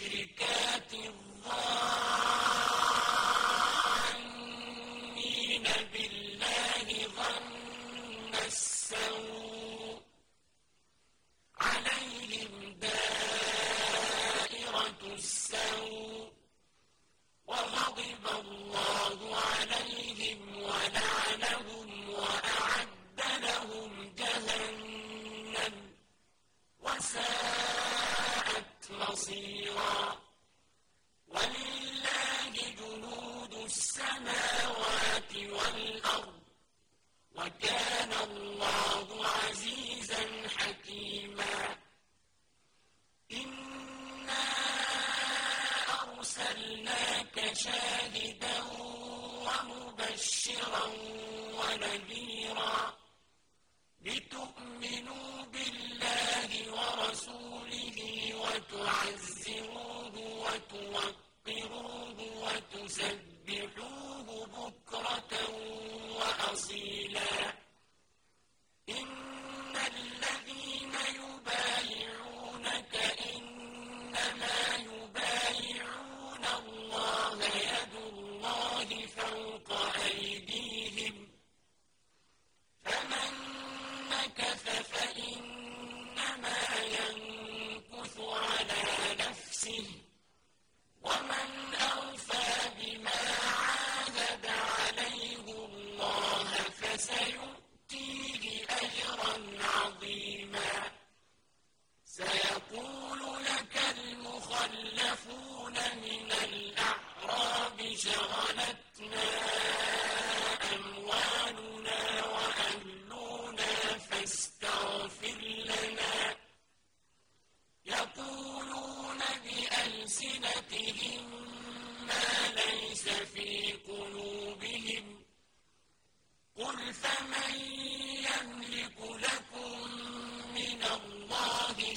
المشركات الظانين بالله ظن السوء عليهم دائرة السوء وغضب الله عليهم ولعنهم وأعد لهم جهنم وساءت مصيرا مبشرا ونذيرا لتؤمنوا بالله ورسوله وتعزروه وتوقروه وتسبحوه بكرة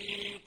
في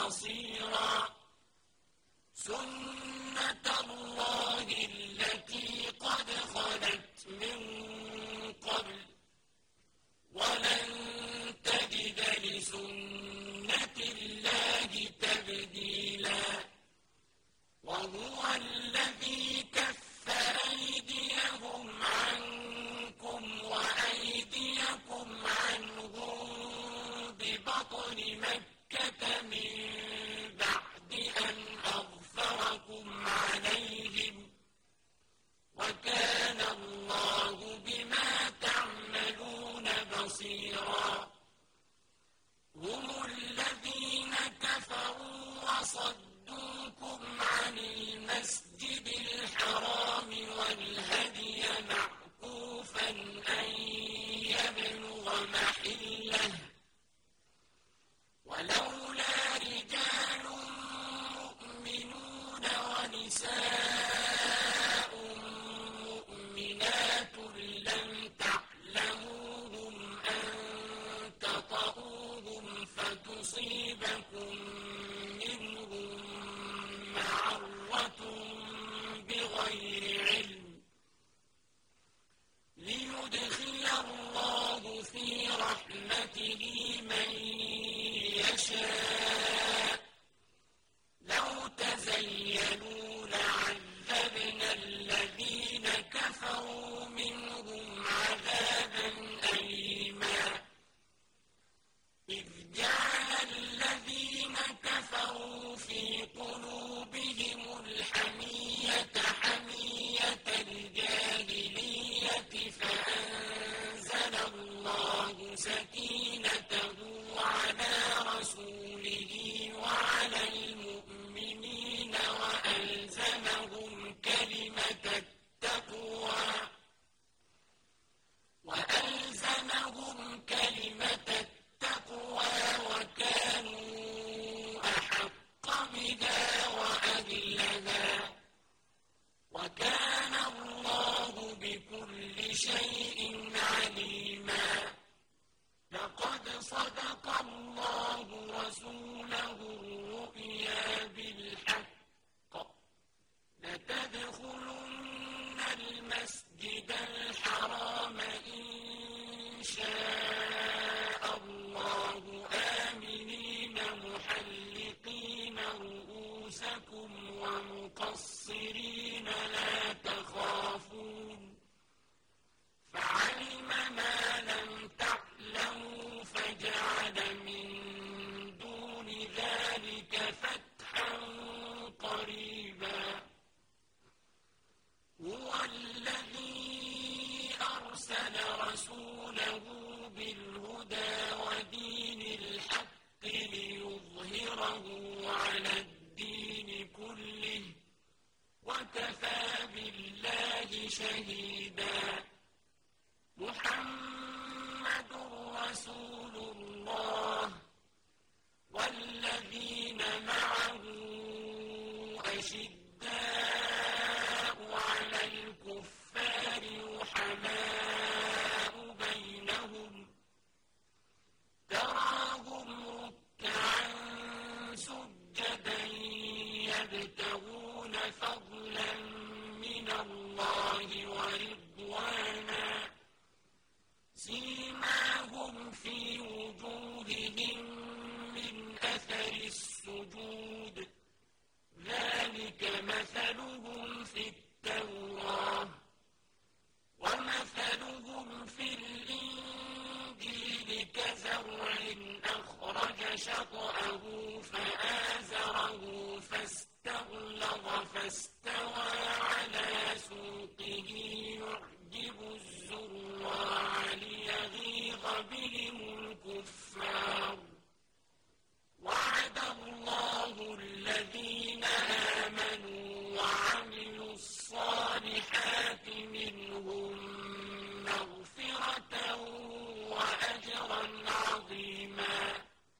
نصيرا. سنة الله التي قد خلت من قبل. ولن تجد لسنة الله تبديلا. وهو الذي أن الذين